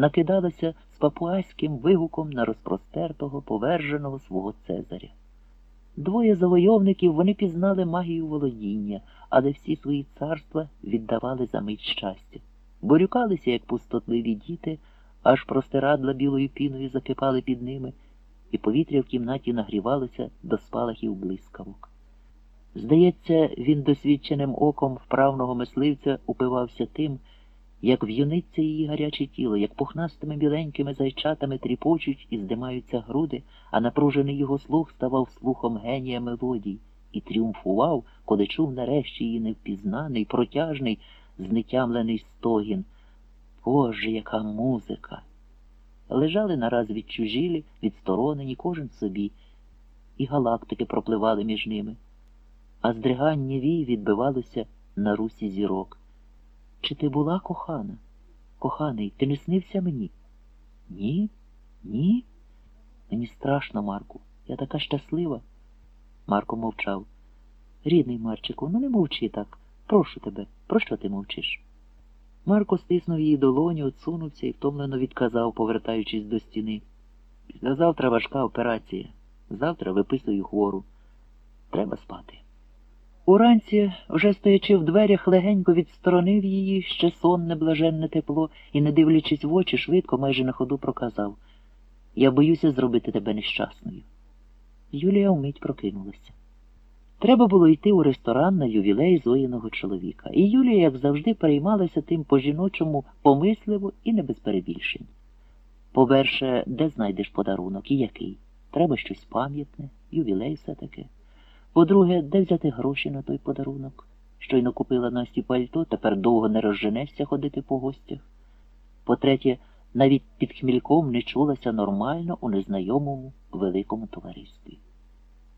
накидалася з папуаським вигуком на розпростертого, поверженого свого Цезаря. Двоє завойовників вони пізнали магію володіння, але всі свої царства віддавали за мить щастя. Борюкалися, як пустотливі діти, аж простирадла білою піною закипали під ними, і повітря в кімнаті нагрівалося до спалахів блискавок. Здається, він досвідченим оком вправного мисливця упивався тим, як в'юниться її гаряче тіло, як пухнастими біленькими зайчатами тріпочуть і здимаються груди, а напружений його слух ставав слухом генія мелодій і тріумфував, коли чув нарешті її невпізнаний, протяжний, знетямлений стогін. Боже, яка музика! Лежали нараз відчужілі, відсторонені, кожен собі, і галактики пропливали між ними, а здригання вій відбивалося на русі зірок. Чи ти була кохана? Коханий, ти не снився мені? Ні? Ні? Мені страшно, Марку. Я така щаслива. Марко мовчав. Рідний Марчику, ну не мовчи так. Прошу тебе, про що ти мовчиш? Марко стиснув її долоню, отсунувся і втомлено відказав, повертаючись до стіни. Післязавтра важка операція. Завтра виписую хвору. Треба спати. Уранці, вже стоячи в дверях, легенько відсторонив її ще сонне блаженне тепло і, не дивлячись в очі, швидко, майже на ходу проказав Я боюся зробити тебе нещасною. Юлія вмить прокинулася. Треба було йти у ресторан на ювілей Зоїного чоловіка, і Юлія, як завжди, переймалася тим по-жіночому помисливо і не без перебільшень. По-перше, де знайдеш подарунок і який? Треба щось пам'ятне, ювілей все-таки. По-друге, де взяти гроші на той подарунок? Щойно купила Насті пальто, тепер довго не розженешся ходити по гостях. По-третє, навіть під хмільком не чулася нормально у незнайомому великому товаристві.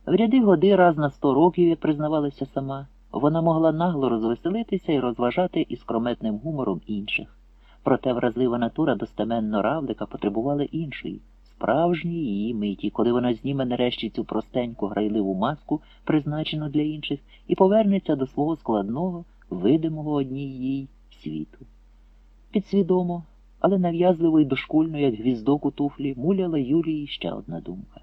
В ряди годи раз на сто років, як признавалася сама, вона могла нагло розвеселитися і розважати із крометним гумором інших. Проте вразлива натура достеменно равлика потребувала іншої, справжньої її миті, коли вона зніме нарешті цю простеньку грайливу маску, призначену для інших, і повернеться до свого складного, видимого одній їй світу. Підсвідомо, але нав'язливо й дошкульно, як гвіздок у туфлі, муляла Юлії ще одна думка.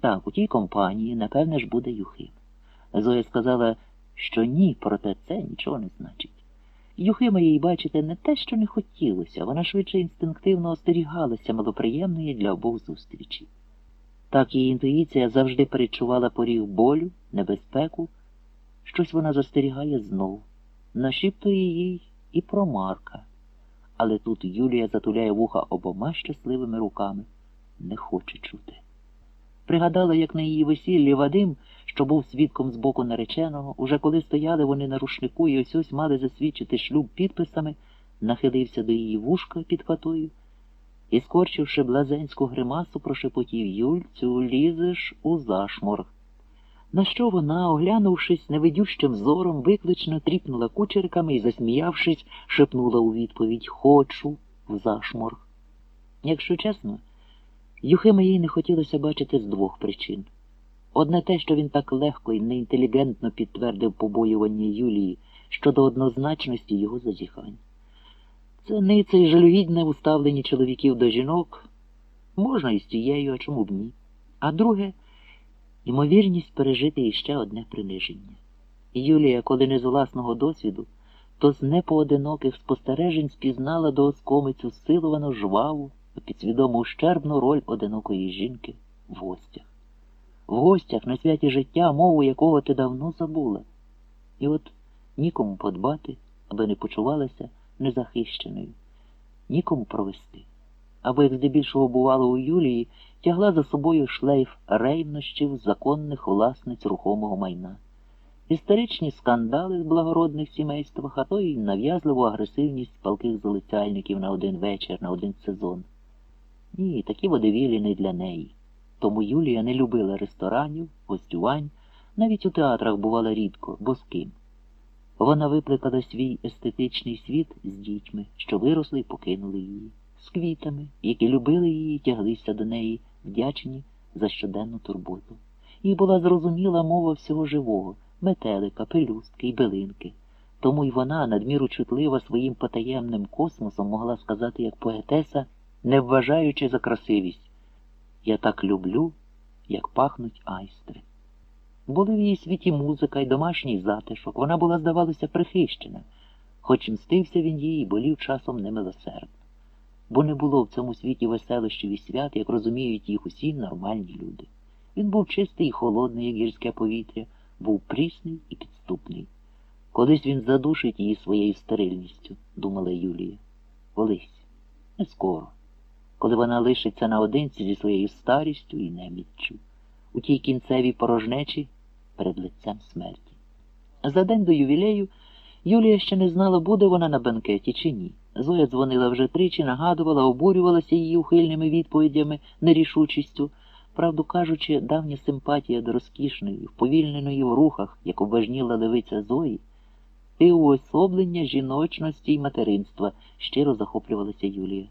Так, у тій компанії, напевне ж, буде Юхим. Зоя сказала, що ні, проте це нічого не значить. Юхима їй бачити не те, що не хотілося, вона швидше інстинктивно остерігалася малоприємної для обох зустрічі. Так її інтуїція завжди перечувала поріг болю, небезпеку, щось вона застерігає знов, нашіптує їй і про Марка. Але тут Юлія затуляє вуха обома щасливими руками, не хоче чути. Пригадала, як на її весіллі Вадим, що був свідком з боку нареченого, уже коли стояли вони на рушнику і ось ось мали засвідчити шлюб підписами, нахилився до її вушка під хатою і, скорчивши блазенську гримасу, прошепотів Юльцю, лізеш у зашморг. На що вона, оглянувшись невидющим зором, виклично тріпнула кучерками і, засміявшись, шепнула у відповідь Хочу в зашморг. Якщо чесно, Юхима їй не хотілося бачити з двох причин. Одне те, що він так легко і неінтелігентно підтвердив побоювання Юлії щодо однозначності його зазіхань. Це нице і жалюгідне уставлення чоловіків до жінок можна і з тією, а чому б ні. А друге ймовірність пережити іще одне приниження. Юлія, коли не з власного досвіду, то з непоодиноких спостережень спізнала до оскомицю силовано жваву, підсвідому ущербну роль одинокої жінки в гостях. В гостях на святі життя, мову якого ти давно забула. І от нікому подбати, аби не почувалася незахищеною, нікому провести. Або, як здебільшого бувало у Юлії, тягла за собою шлейф рейвнощів законних власниць рухомого майна. Історичні скандали з благородних сімействах, а то й нав'язливу агресивність палких залицяльників на один вечір, на один сезон. Ні, такі водевілі не для неї. Тому Юлія не любила ресторанів, гостювань, навіть у театрах бувала рідко, бо з ким. Вона викликала свій естетичний світ з дітьми, що виросли і покинули її, з квітами, які любили її і тяглися до неї, вдячні за щоденну турботу. Їй була зрозуміла мова всього живого метелика, пелюстки й билинки. Тому й вона, надміру чутлива своїм потаємним космосом, могла сказати, як поетеса, не вважаючи за красивість Я так люблю, як пахнуть айстри. Були в її світі музика й домашній затишок, вона була, здавалося, прихищена, хоч мстився він їй і болів часом немилосердно. Бо не було в цьому світі веселощів і свят, як розуміють їх усі нормальні люди. Він був чистий і холодний, як гірське повітря, був прісний і підступний. Колись він задушить її своєю стерильністю, думала Юлія. Колись, не скоро, коли вона лишиться наодинці зі своєю старістю і неміччю, у тій кінцевій порожнечі перед лицем смерті. За день до ювілею Юлія ще не знала, буде вона на бенкеті чи ні. Зоя дзвонила вже тричі, нагадувала, обурювалася її ухильними відповідями, нерішучістю. Правду кажучи, давня симпатія до розкішної, вповільненої в рухах, як обважніла левиця Зої, і уособлення жіночності й материнства, щиро захоплювалася Юлія.